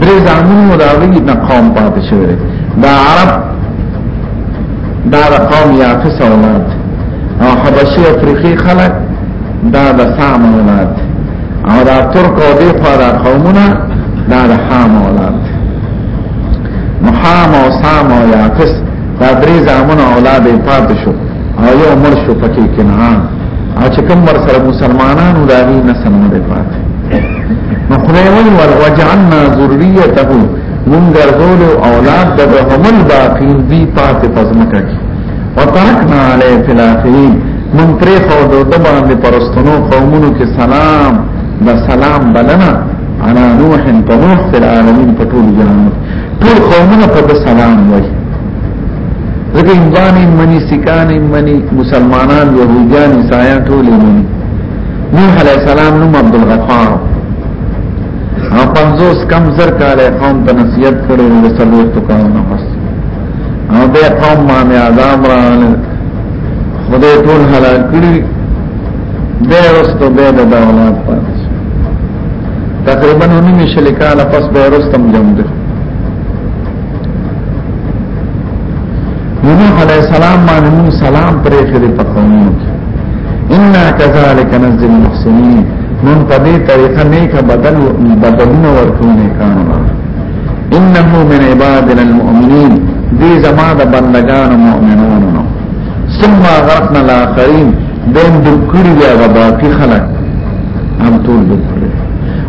درې زامن مو دا وی نه قوم پاتې شوی دی دا عرب دا د قوم یافس اولاد او حبشي افریقي خلک دا د سام اولاد او دا ترک او دی خوا دا قومونه دا د حام اولاد نو حام او سام او یافس دا درې زامن اولاد یې پاتې شو او یو مر شو پکې کنعان او چې کوم ور سره مسلمانانو دا وی نه سم نه پاتې نو خدای وی وجعلنا ذریته من ګرځول او اولاد د همل باقین دی پاتې پزمکه کی وترکنا علی فی الاخرین من پرې خو د دبان د پرستونو قومونو کې سلام د سلام بلنا انا نوح په نوح فی العالمین په ټول جهان ټول قومونه په سلام وای ځکه ایمان منی سکان منی مسلمانان یهودیان عیسایان ټول منی نوح علیہ السلام نوم عبد الغفار او پنځوس کم زر کاله قوم ته نصیحت کړو د څلور تو قوم نه پس او به قوم باندې عذاب راغل خدای ټول هلاک کړی به رستو به د اولاد پاتې تقریبا نو نیمه شل کاله پس به رستم جمع نوح علیہ السلام باندې موږ سلام پرې خېلې په قومونو کې ان كذلك نزل المحسنين من په دې طریقه نیک بدل بدلونه ورکو نه کانو انه من عبادنا المؤمنين دې زما د بندگان مؤمنانو ثم غرقنا الاخرين دین دکړي بیا د باقي خلک هم ټول دکړي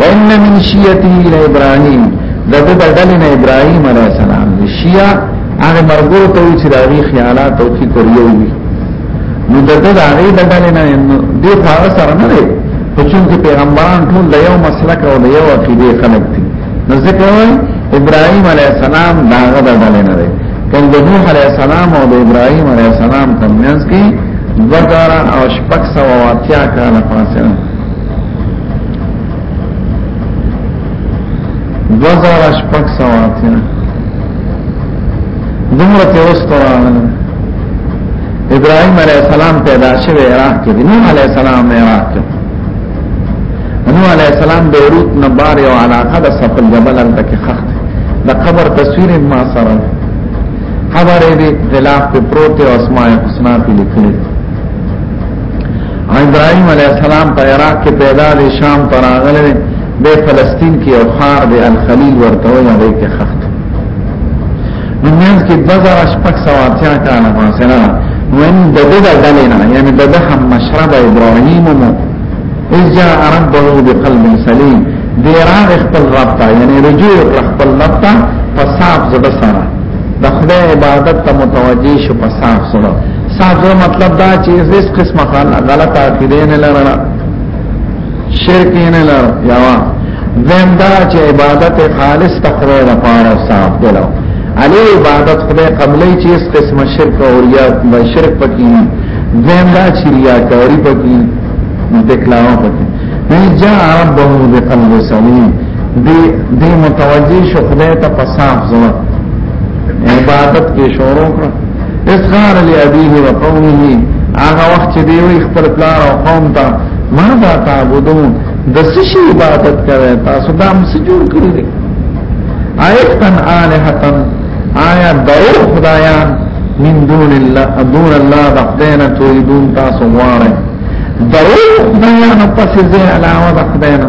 وان من شيعته الى ابراهيم دغه د ډلې نه ابراهيم عليه السلام دي شيعه هغه مرګو ته چې د هغه خیالات او فکر یو وي نو دغه د هغه د ډلې نه دي هغه سره نه دی په چون کې پیغمبران ټول د یو مسلک او د یو عقیده خلق دي نو ځکه وایي ابراهيم عليه السلام داغه د ډلې نه دی کله د نوح عليه السلام او د ابراهيم عليه السلام ترمنځ کې دوه او شپږ سو او اتیا کاله فاصله دوزار شپک سواتیا دمرا تیرست راغل ابراهیم علیہ السلام پیدا شوه عراق کې دی نوح علیہ السلام عراق کې نوح علیہ السلام بیروت نه بار یو علاقه د سفل جبل الته کې خخت د قبر تصویر ما سره خبرې به غلاف په پروت او اسماء الحسنا په لیکلي ابراهيم عليه السلام په عراق کې پیدا دي شام ته راغلی دی فلسطین کې او خار دی الخلیل ورته وایي دی کې خخت نو موږ کې 2680 کال فاصله وین د دې د ډلې نه یعنی د ده هم مشرب ابراهيم مو اجا ربه بقلب سلیم دی راغ خپل رب ته یعنی رجوع خپل رب ته په صاحب زده سره د خدای عبادت ته متوجه شو په صاف سره صاف سره مطلب دا چې هیڅ قسمه خاله غلط عقیده نه لرله شرک نه لر یا زم دا چې عبادت خالص تقریر لپاره صاف دلو علی عبادت خدای قبلې چې هیڅ قسمه شرک او ریا و شرک پکې نه زم دا چې ریا کوي پکې دکلاو پکې نه جاء ربه بقلب سلیم دی دی متوجی شو خدای ته په صاف زړه عبادت کې شروع کړ اسخار لی ابیه و قومه هغه وخت چې دی وی خپل پلار او قوم ته ما دا تعبدون د سشي عبادت کوي تاسو دا هم سجور کړی دی آیتن آلهتن آیا درو خدایان من دون الله دون الله دقدینا تريدون تاسو غواره درو خدایان پس زی علاوه دقدینا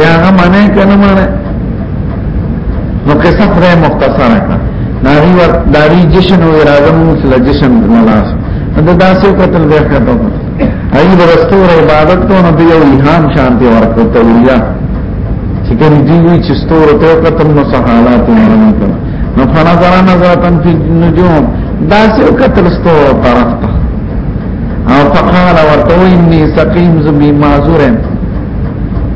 یا هغه معنی کنه معنی نو قصه خدای مختصره کړه ناری ور داری جشن او اراده مو سره جشن ملاس دا داسې قتل به کړو ای ورستور عبادت ته نو یو الهام شانتی ورکو ته ویلا چې کوم دی وی چې ستور ته قتل نو سہالات نه کړو نو فنا زرا نظرتن فی نجوم داسې قتل ستور طرف ته او فقال ورته اني سقيم زمي معذور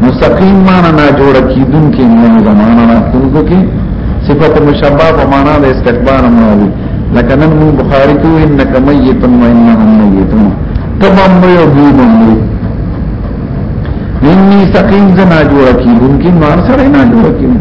نو سقيم معنا نه جوړ کیدون کې نو زمانہ نه کوونکو کې صفت مشبہ په معنا د استقبال مولوي لکه نن مو بخاری ته انک میت و انهم میتون تمام یو دیون دی اني سقيم زنا جوړ کیدون کې نو سره نه جوړ کیدون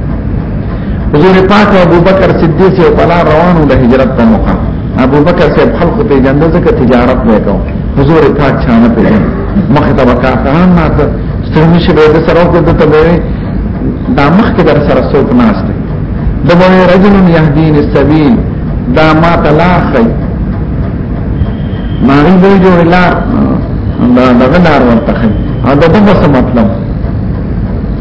حضور پاک او ابوبکر صدیق یو بلا روانو د هجرت په موقع ابوبکر صاحب خلق په جنده ځکه تجارت وکاو حضور پاک چانه پیژن مخ ته وکاکان ماته سترمه شي به سره وکړ ته به دا مخ کې در سره څوک ناشته د وای رجل يهدين السبيل دا ما تلاخي ما ری به جوړ لار دا دغه لار ورته خي دا دغه څه مطلب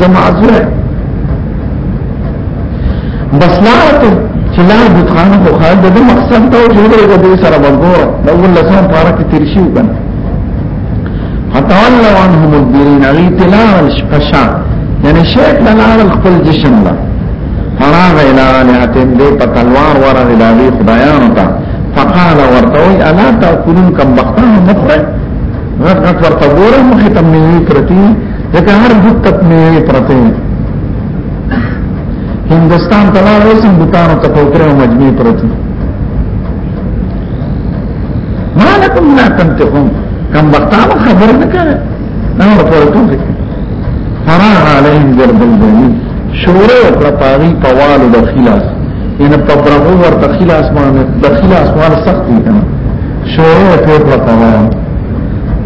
زما زوی بس لاته چې لا بوتخانه خو خال د مقصد ته جوړې د دې سره وګوره دا ولله سم پاره کې تیر شي وکنه فتولوا عنه مدبرين علی تلاو الشقشا یعنی شیخ لنار خپل جسم لا فراغ الى آلهتهم دې په تلوار ورغ الهي خدایانو ته فقال ورتوي الا تاكلون كم بختان مخره غټ غټ ورته ګوره مخې ته مې پرتی دغه هر بوتک میوه پرته هندستان ته لاړ اوسم بوتانو ته کوکره او مجموعه پرته ما لكم لا تنتقون کم وختانو خبر نه کړه نو ورته ټول فراغ علیهم ضرب الجلیل شوره او پرپاری په والو د خلاص ان په برغو ورته خلاص باندې د خلاص وال سخت دي شوره په پرپاری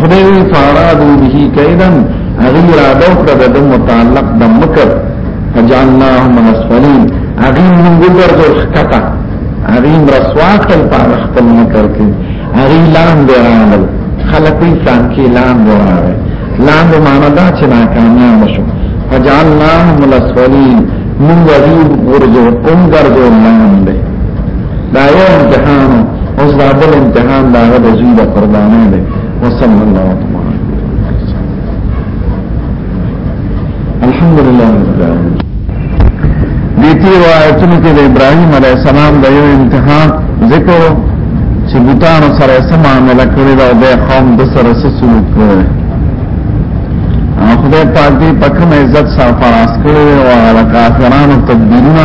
خدای وی فارادو به کیدن هغه را دوکړه د متعلق د مکر فجعلناهم اسفلین هغه موږ ورته ښکتا هغه رسوا کړ په خپل مکر کې هغه لام دی راغل خلک یې ځان کې لام دی راغل لام به معنا دا چې ناکامیاب شو فجعلناهم الاسفلین موږ یې ورته کوم ګرځول لام دی دا یو امتحان اوس دا بل امتحان دا غد زوی دا قربانه ده وصلی الله علیه الحمد لله دیتی روایتونو کې د ابراهیم علی السلام د یو امتحان ذکر چې بوتان سره سم عمل کړی دا د قوم د سره سلوک کړی خدای پاک دې په کوم عزت سره فراس کړی او هغه کافرانو تدبیرونه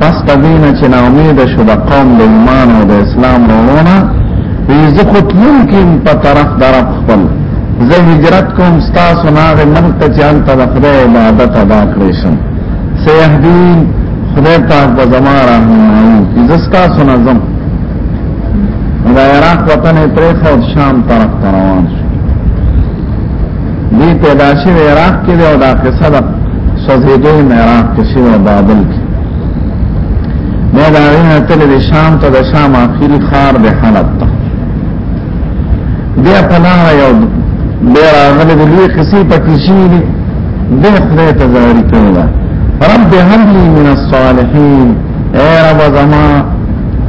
پس په دینه چې نا امید شو د قوم د ایمان او د اسلام ورونه وی زه خو تلون کیم په طرف درب خپل زه هجرت کوم ستاسو ناغه ملک ته چې انت د خدای عبادت ادا کړی شم سیهدین خدای پاک به زما راهنمایي چې زه ستاسو نه ځم د عراق وطن پرې خو شام طرف ته روان شو دی پیدا شوی عراق کې دی او دا قصه ده سوزیدو یې عراق کې شوی او بابل کې بیا دا غینه تل د شام ته د شام اخیری خار د حلب ته بیا پناه یو بیا راغلی د لوی قصې پکې شي دی د خدای ته ځاری کړی دا رب هب لي من الصالحين اے رب زما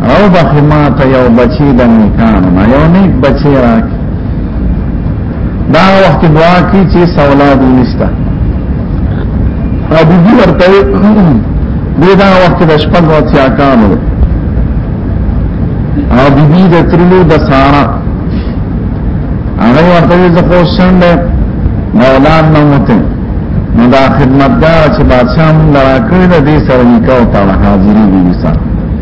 او بخما ته یو بچی د نیکانو یو نیک بچی راکې دا وخت دعا کی چې سوالات ونیسته ابو جی ورته دې دا وخت د شپږ وتیا کانو او بی بی د ترلو د سارا هغه ورته زه خو شند مولان نه مته نو دا خدمتګار چې بادشاہ مونږ راکړی د دې سره نکاح ته حاضرې دي سره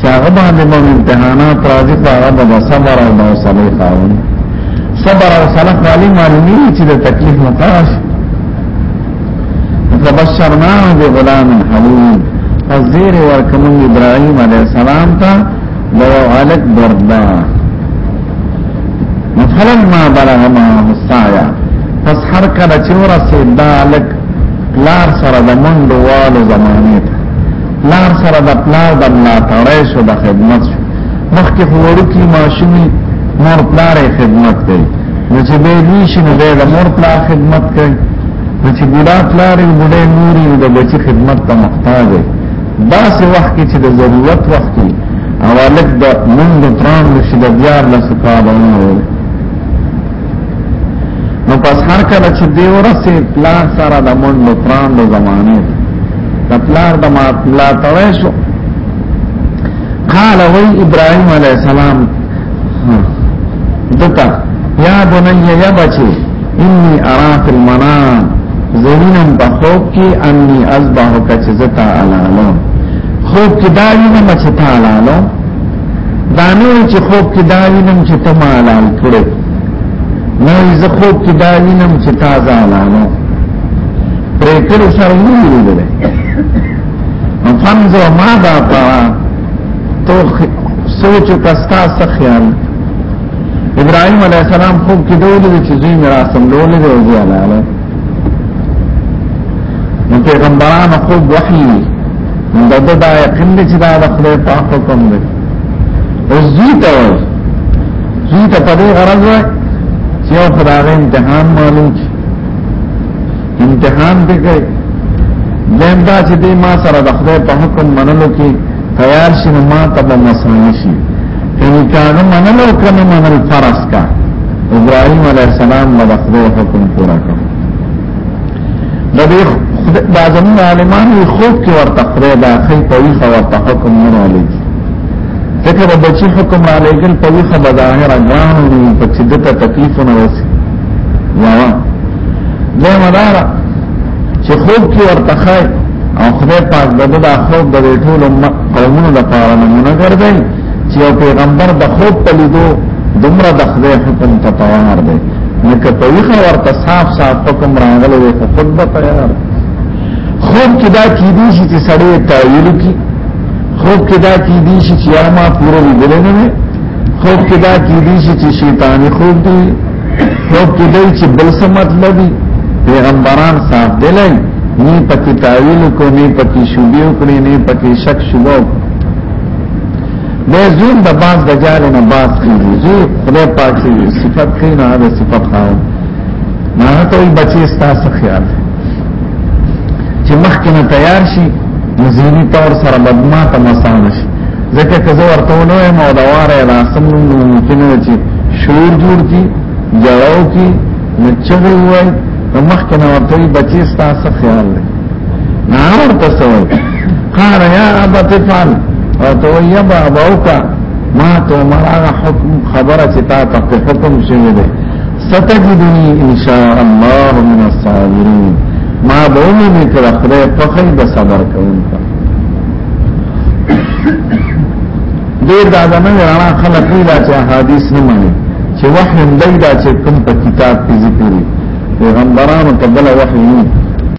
چې هغه باندې مو امتحانات راځي په هغه د صبر او حوصله خاون صبر او حوصله خالي معلومي چې د تکلیف نه پاش تبشرنا بغلام حلیم فزیر ورکم ابراهیم علیه السلام ته د علق دردا مثلا ما بلغ ما السایا پس هر کله چې ورسېد دا علق لار سره د منډو والو زمانه پلار سره د پلار د ملاتړی شو د خدمت شو مخکې خو وړوکي ماشومي مور پلار خدمت کوي نو چې به لوی شي نو به د مور پلار خدمت کوي نو چې بوډا پلار یې بوډا نور یې د بچي خدمت ته محتاج دی داسې وخت کې چې د ضرورت وخت کې او الک د مونږ تران نشي د بیا له سپاره ونه نو پس هر کله چې دی ورسې پلار سره د منډو پراندو زمانه د پلار د مات لا توي شو قال وی ابراهيم عليه السلام دتا یا بني یا بچي اني ارى في المنام زمینم په خوب کې اني اصبح کچ زتا علالو خوب کې دا وینم چې تعالی دانو چې خوب کې دا وینم چې ته ما حلال کړې نو زه خوب کې دا وینم چې تا ځانانو پرې کړې سره نه ویلې نو فنځو ما دا تا تو سوچ کستا څه خیال ابراهيم عليه السلام خوب کې ډول چې زوی میرا سملول دی او دی حلاله نو پیغمبران خوب وحی نو د د دا یقین دی چې دا د خدای په حکم دی او زوی ته وایي زوی ته په دې غرض وایي چې یو خدای امتحان معلوم شي امتحان دی کوي دیم دا چې دی ما سره د خدای په حکم منلو کې تیار شي ما ته به مسانه شي ان کاغه منل او کنه منل فرض کا ابراهيم عليه السلام له خدای حکم پورا کړ د دې د زمون عالمانو خوب کې ورته خدای دا خې په وی خو ورته حکم نه ولې ځکه د بچي حکم را لګل په وی خو بظاهر ګران نه په چې دته تکلیف نه وسی یا وا زموږ چې خوب کې ورته خای او خدای پاک دغه د خوب د ټول قومونو لپاره نمونه ګرځي چې یو پیغمبر د خوب په لیدو دومره د خدای حکم ته تیار دی لکه په یخه ورته صاف صاف حکم راغلی وي خو خود به تیار خوب کې دا کیدی شي چې سړی تعویل کی خوب کې دا کیدی شي چې یا ما پوره لیدل نه وي خوب کې دا کیدی شي چې شیطانی خوب دی خوب کې دی چې بل څه مطلب پیغمبران صاحب دلای نه پکې تعویل کو نه پکې شوبې وکړي نه پکې شک شوبو نه زوم د باز د جال نه باز کیږي زی خدای پاک سي صفات کین نه د صفات خاو نه ته وي بچي ستاسو خیال چې مخکې نه تیار شي مزینی طور سره بدما ته مسانه شي ځکه که زه ورته نو یم او دا واره راسم نو ممکن چې شور جوړ کی جړاو کی نو چغي وای نو مخکې نو ورته بچی ستاسو خیال دی نه ورته سوي قال يا ابا تفعل ورته وای ابا ابوکا ما تو مرا حکم خبره چې تا ته حکم شوی دی ستجدني ان شاء الله من الصابرين ما به ومني کړ خدای په خیر د صبر کوونکو ډیر دا زمونږ رانا خلق وی دا چې حدیث نه مانی چې وحی دی دا چې کوم په کتاب کې ذکر پیغمبرانو ته بل وحی نه